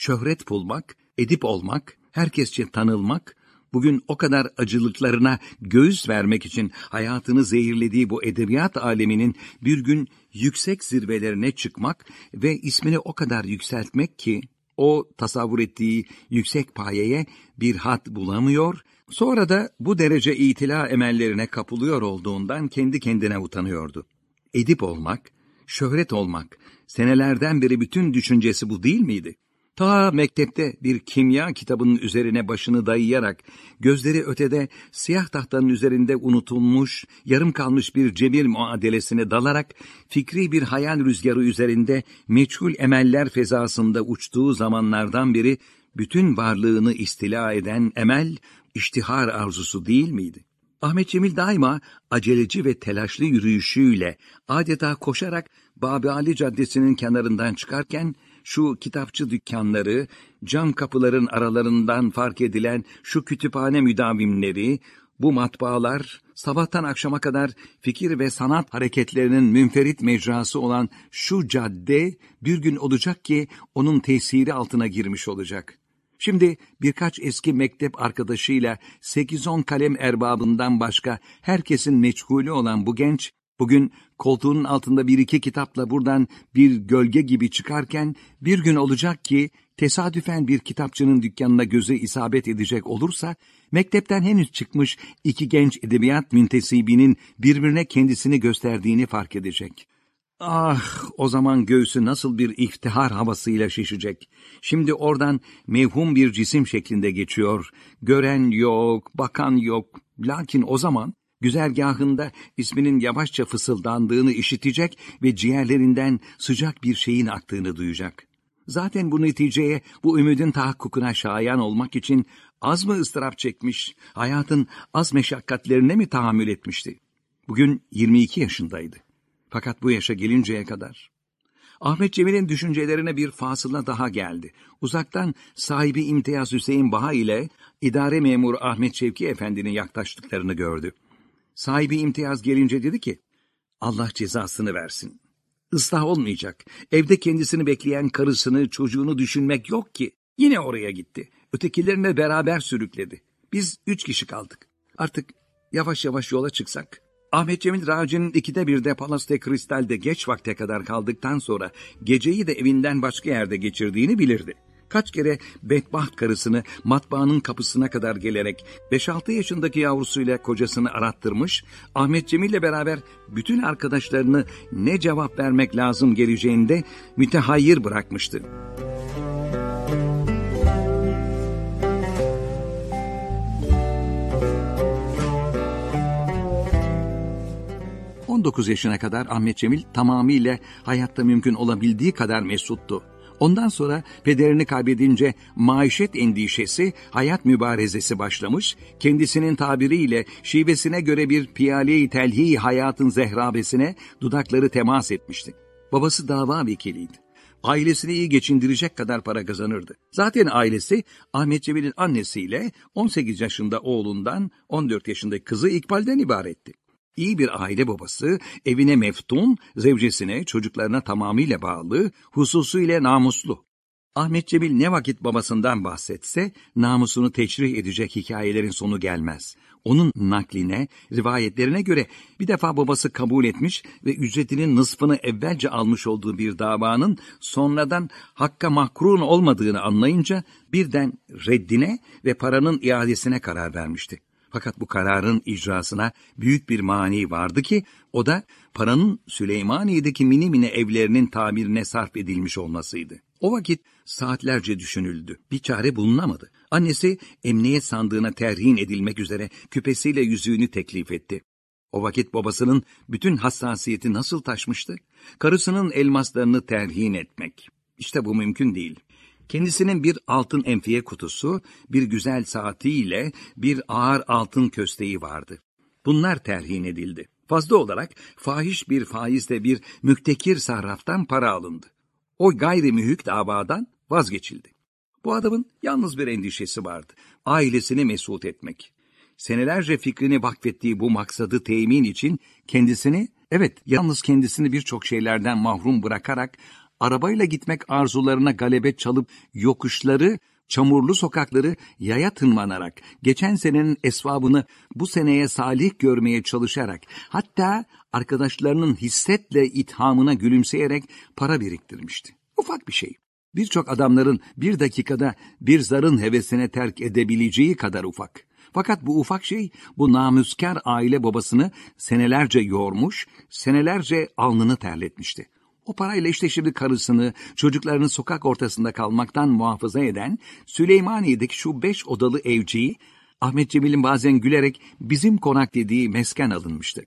şöhret bulmak, edip olmak, herkesçe tanılmak, bugün o kadar acılıklarına göğüs vermek için hayatını zehirlediği bu edebiyat aleminin bir gün yüksek zirvelerine çıkmak ve ismini o kadar yükseltmek ki o tasavvur ettiği yüksek payeye bir hat bulamıyor, sonra da bu derece itila emellerine kapılıyor olduğundan kendi kendine utanıyordu. Edip olmak, şöhret olmak, senelerden beri bütün düşüncesi bu değil miydi? Ta mektepte bir kimya kitabının üzerine başını dayayarak, gözleri ötede siyah tahtanın üzerinde unutulmuş, yarım kalmış bir cebir muadelesine dalarak, fikri bir hayal rüzgarı üzerinde meçhul emeller fezasında uçtuğu zamanlardan beri, bütün varlığını istila eden emel, iştihar arzusu değil miydi? Ahmet Cemil daima aceleci ve telaşlı yürüyüşüyle, adeta koşarak Babi Ali Caddesi'nin kenarından çıkarken, şu kitapçı dükkanları, cam kapıların aralarından fark edilen şu kütüphane müdavimleri, bu matbaalar, sabahtan akşama kadar fikir ve sanat hareketlerinin münferit mecrası olan şu cadde bir gün olacak ki onun tesiri altına girmiş olacak. Şimdi birkaç eski mektep arkadaşıyla 8-10 kalem erbabından başka herkesin meçhulü olan bu genç, bugün koltuğunun altında bir iki kitapla buradan bir gölge gibi çıkarken bir gün olacak ki tesadüfen bir kitapçının dükkanına göze isabet edecek olursa mektepten henüz çıkmış iki genç edebiyat müntesibinin birbirine kendisini gösterdiğini fark edecek. Ah, o zaman göğsü nasıl bir iftihar havasıyla şişecek. Şimdi oradan mevhum bir cisim şeklinde geçiyor. Gören yok, bakan yok. Lakin o zaman güzergahında isminin yavaşça fısıldandığını işitecek ve ciğerlerinden sıcak bir şeyin aktığını duyacak. Zaten bu neticeye, bu ümidin tahakkukuna şayan olmak için az mı ıstırap çekmiş, hayatın az meşakkatlerine mi tahammül etmişti? Bugün 22 yaşındaydı. Fakat bu yaşa gelinceye kadar. Ahmet Cemil'in düşüncelerine bir fasıla daha geldi. Uzaktan sahibi İmtiyaz Hüseyin Baha ile idare memuru Ahmet Şevki Efendi'nin yaklaştıklarını gördü. Sahibi imtiyaz gelince dedi ki, Allah cezasını versin. Islah olmayacak. Evde kendisini bekleyen karısını, çocuğunu düşünmek yok ki. Yine oraya gitti. Ötekilerine beraber sürükledi. Biz üç kişi kaldık. Artık yavaş yavaş yola çıksak. Ahmet Cemil Raci'nin ikide bir de Palas de Kristal'de geç vakte kadar kaldıktan sonra geceyi de evinden başka yerde geçirdiğini bilirdi. Kaç kere bedbaht karısını matbaanın kapısına kadar gelerek 5-6 yaşındaki yavrusuyla kocasını arattırmış, Ahmet Cemil'le beraber bütün arkadaşlarını ne cevap vermek lazım geleceğinde mütehayyir bırakmıştı. 19 yaşına kadar Ahmet Cemil tamamıyla hayatta mümkün olabildiği kadar mesuttu. Ondan sonra pederini kaybedince maişet endişesi, hayat mübarezesi başlamış, kendisinin tabiriyle şivesine göre bir piyale-i telhi hayatın zehrabesine dudakları temas etmişti. Babası dava vekiliydi. Ailesini iyi geçindirecek kadar para kazanırdı. Zaten ailesi Ahmet Cemil'in annesiyle 18 yaşında oğlundan 14 yaşındaki kızı İkbal'den ibaretti. İyi bir aile babası, evine meftun, zevcesine, çocuklarına tamamıyla bağlı, hususuyla namuslu. Ahmet Cemil ne vakit babasından bahsetse, namusunu teşrih edecek hikayelerin sonu gelmez. Onun nakline, rivayetlerine göre bir defa babası kabul etmiş ve ücretinin nısfını evvelce almış olduğu bir davanın sonradan hakka mahkurun olmadığını anlayınca birden reddine ve paranın iadesine karar vermişti. Fakat bu kararın icrasına büyük bir mani vardı ki o da paranın Süleymaniye'deki mini mini evlerinin tamirine sarf edilmiş olmasıydı. O vakit saatlerce düşünüldü. Bir çare bulunamadı. Annesi emniyet sandığına terhin edilmek üzere küpesiyle yüzüğünü teklif etti. O vakit babasının bütün hassasiyeti nasıl taşmıştı? Karısının elmaslarını terhin etmek. İşte bu mümkün değil. Kendisinin bir altın enfiye kutusu, bir güzel saatiyle bir ağır altın kösteği vardı. Bunlar terhin edildi. Fazla olarak fahiş bir faizle bir müktekir sarraftan para alındı. O gayri mühük davadan vazgeçildi. Bu adamın yalnız bir endişesi vardı. Ailesini mesut etmek. Senelerce fikrini vakfettiği bu maksadı temin için kendisini, evet yalnız kendisini birçok şeylerden mahrum bırakarak arabayla gitmek arzularına galebe çalıp yokuşları, çamurlu sokakları yaya tırmanarak, geçen senenin esvabını bu seneye salih görmeye çalışarak, hatta arkadaşlarının hissetle ithamına gülümseyerek para biriktirmişti. Ufak bir şey. Birçok adamların bir dakikada bir zarın hevesine terk edebileceği kadar ufak. Fakat bu ufak şey bu namüskar aile babasını senelerce yormuş, senelerce alnını terletmişti. O parayla işte şimdi karısını, çocuklarını sokak ortasında kalmaktan muhafaza eden Süleymaniye'deki şu beş odalı evciyi Ahmet Cemil'in bazen gülerek bizim konak dediği mesken alınmıştı.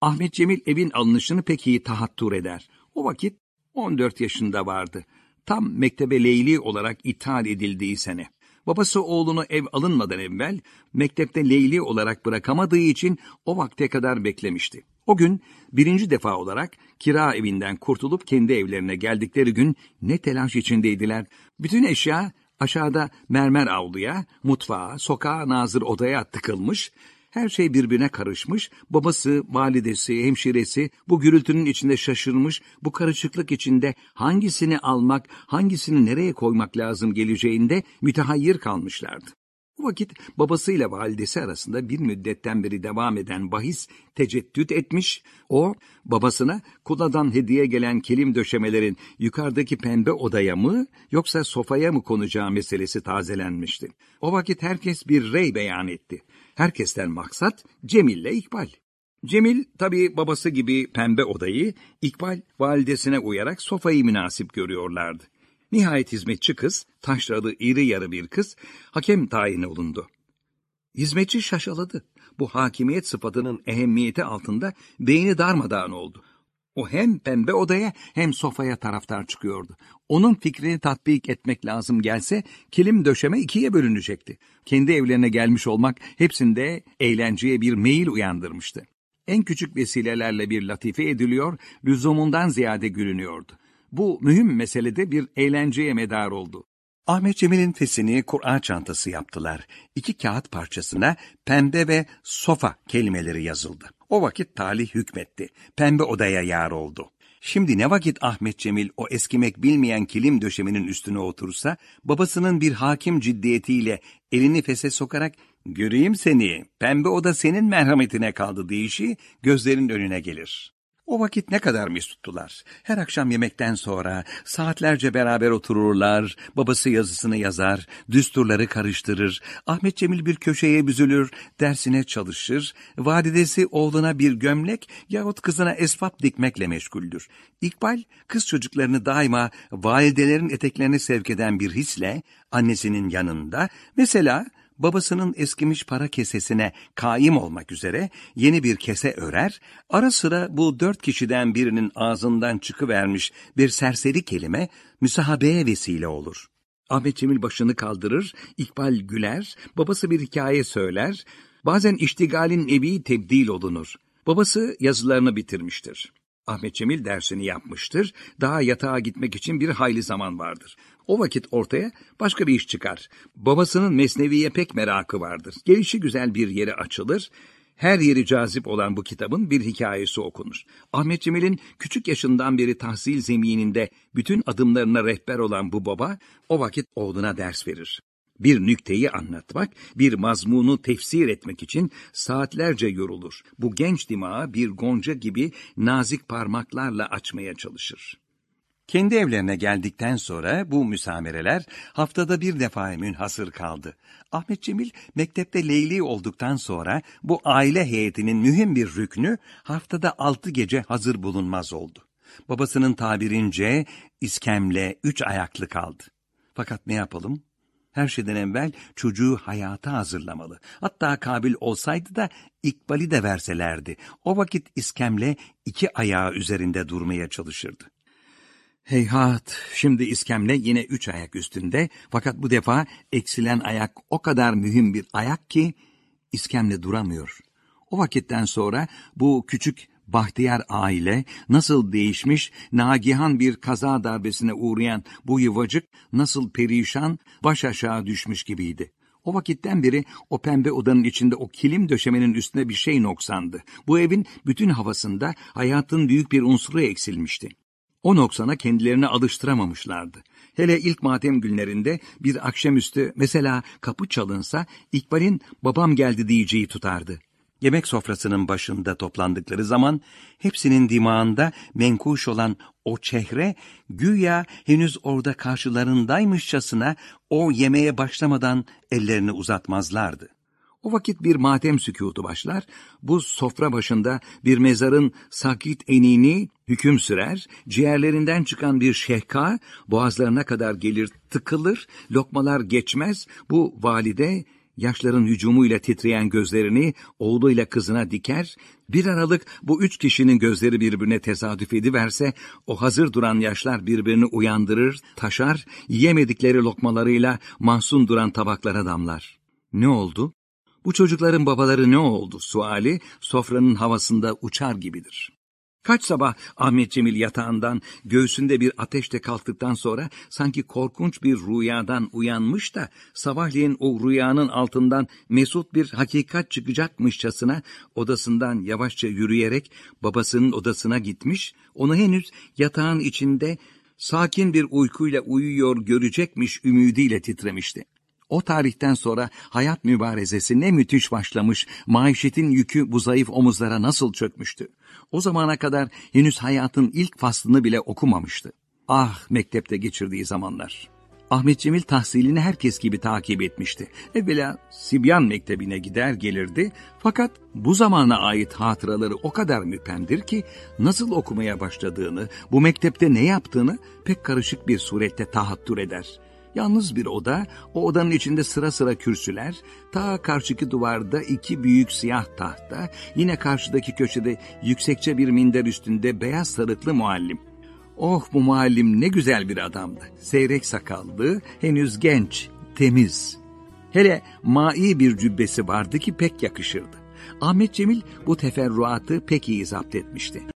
Ahmet Cemil evin alınışını pek iyi tahattur eder. O vakit 14 yaşında vardı. Tam mektebe leyli olarak ithal edildiği sene. Babası oğlunu ev alınmadan evvel mektepte leyli olarak bırakamadığı için o vakte kadar beklemişti. O gün birinci defa olarak kira evinden kurtulup kendi evlerine geldikleri gün ne telaş içindeydiler. Bütün eşya aşağıda mermer avluya, mutfağa, sokağa nazır odaya tıkılmış, her şey birbirine karışmış, babası, validesi, hemşiresi bu gürültünün içinde şaşırmış, bu karışıklık içinde hangisini almak, hangisini nereye koymak lazım geleceğinde mütehayyir kalmışlardı. Bu vakit babasıyla validesi arasında bir müddetten beri devam eden bahis teceddüt etmiş, o babasına kuladan hediye gelen kilim döşemelerin yukarıdaki pembe odaya mı yoksa sofaya mı konacağı meselesi tazelenmişti. O vakit herkes bir rey beyan etti. Herkesten maksat Cemil'le İkbal. Cemil tabii babası gibi pembe odayı, İkbal validesine uyarak sofayı münasip görüyorlardı. Nihayet hizmetçi kız, taşralı iri yarı bir kız, hakem tayini olundu. Hizmetçi şaşaladı. Bu hakimiyet sıfatının ehemmiyeti altında beyni darmadağın oldu. O hem pembe odaya hem sofaya taraftar çıkıyordu. Onun fikrini tatbik etmek lazım gelse kilim döşeme ikiye bölünecekti. Kendi evlerine gelmiş olmak hepsinde eğlenceye bir meyil uyandırmıştı. En küçük vesilelerle bir latife ediliyor, lüzumundan ziyade gülünüyordu. Bu mühim meselede bir eğlenceye medar oldu. Ahmet Cemil'in fesini Kur'an çantası yaptılar. İki kağıt parçasına pembe ve sofa kelimeleri yazıldı. O vakit talih hükmetti. Pembe odaya yar oldu. Şimdi ne vakit Ahmet Cemil o eskimek bilmeyen kilim döşeminin üstüne otursa, babasının bir hakim ciddiyetiyle elini fese sokarak ''Göreyim seni, pembe oda senin merhametine kaldı'' deyişi gözlerin önüne gelir. O vakit ne kadar mesuttular. Her akşam yemekten sonra saatlerce beraber otururlar, babası yazısını yazar, düsturları karıştırır, Ahmet Cemil bir köşeye büzülür, dersine çalışır, validesi oğluna bir gömlek yahut kızına esvap dikmekle meşguldür. İkbal, kız çocuklarını daima validelerin eteklerine sevk eden bir hisle, annesinin yanında, mesela babasının eskimiş para kesesine kaim olmak üzere yeni bir kese örer, ara sıra bu dört kişiden birinin ağzından çıkıvermiş bir serseri kelime müsahabeye vesile olur. Ahmet Cemil başını kaldırır, İkbal güler, babası bir hikaye söyler, bazen iştigalin evi tebdil olunur. Babası yazılarını bitirmiştir. Ahmet Cemil dersini yapmıştır. Daha yatağa gitmek için bir hayli zaman vardır. O vakit ortaya başka bir iş çıkar. Babasının mesneviye pek merakı vardır. Gelişi güzel bir yere açılır. Her yeri cazip olan bu kitabın bir hikayesi okunur. Ahmet Cemil'in küçük yaşından beri tahsil zemininde bütün adımlarına rehber olan bu baba o vakit oğluna ders verir bir nükteyi anlatmak, bir mazmunu tefsir etmek için saatlerce yorulur. Bu genç dimağı bir gonca gibi nazik parmaklarla açmaya çalışır. Kendi evlerine geldikten sonra bu müsamereler haftada bir defa münhasır kaldı. Ahmet Cemil mektepte Leyli olduktan sonra bu aile heyetinin mühim bir rüknü haftada altı gece hazır bulunmaz oldu. Babasının tabirince iskemle üç ayaklı kaldı. Fakat ne yapalım? Her şeyden evvel çocuğu hayata hazırlamalı. Hatta kabil olsaydı da ikbali de verselerdi. O vakit iskemle iki ayağı üzerinde durmaya çalışırdı. Heyhat, şimdi iskemle yine üç ayak üstünde fakat bu defa eksilen ayak o kadar mühim bir ayak ki iskemle duramıyor. O vakitten sonra bu küçük bahtiyar aile nasıl değişmiş, nagihan bir kaza darbesine uğrayan bu yuvacık nasıl perişan, baş aşağı düşmüş gibiydi. O vakitten beri o pembe odanın içinde o kilim döşemenin üstüne bir şey noksandı. Bu evin bütün havasında hayatın büyük bir unsuru eksilmişti. O noksana kendilerini alıştıramamışlardı. Hele ilk matem günlerinde bir akşamüstü mesela kapı çalınsa İkbal'in babam geldi diyeceği tutardı. Yemek sofrasının başında toplandıkları zaman hepsinin dimağında menkuş olan o çehre güya henüz orada karşılarındaymışçasına o yemeğe başlamadan ellerini uzatmazlardı. O vakit bir matem sükutu başlar, bu sofra başında bir mezarın sakit enini hüküm sürer, ciğerlerinden çıkan bir şehka boğazlarına kadar gelir tıkılır, lokmalar geçmez, bu valide yaşların hücumuyla titreyen gözlerini oğluyla kızına diker, bir aralık bu üç kişinin gözleri birbirine tesadüf ediverse, o hazır duran yaşlar birbirini uyandırır, taşar, yemedikleri lokmalarıyla mahzun duran tabaklara damlar. Ne oldu? Bu çocukların babaları ne oldu suali sofranın havasında uçar gibidir. Kaç sabah Ahmet Cemil yatağından göğsünde bir ateşte kalktıktan sonra sanki korkunç bir rüyadan uyanmış da sabahleyin o rüyanın altından mesut bir hakikat çıkacakmışçasına odasından yavaşça yürüyerek babasının odasına gitmiş, onu henüz yatağın içinde sakin bir uykuyla uyuyor görecekmiş ümidiyle titremişti. O tarihten sonra hayat mübarezesi ne müthiş başlamış, maişetin yükü bu zayıf omuzlara nasıl çökmüştü. O zamana kadar henüz hayatın ilk faslını bile okumamıştı. Ah mektepte geçirdiği zamanlar. Ahmet Cemil tahsilini herkes gibi takip etmişti. Evvela Sibyan Mektebi'ne gider gelirdi fakat bu zamana ait hatıraları o kadar müpemdir ki nasıl okumaya başladığını, bu mektepte ne yaptığını pek karışık bir surette tahattür eder. Yalnız bir oda, o odanın içinde sıra sıra kürsüler, ta karşıki duvarda iki büyük siyah tahta, yine karşıdaki köşede yüksekçe bir minder üstünde beyaz sarıklı muallim. Oh bu muallim ne güzel bir adamdı. Seyrek sakallı, henüz genç, temiz. Hele mai bir cübbesi vardı ki pek yakışırdı. Ahmet Cemil bu teferruatı pek iyi zapt etmişti.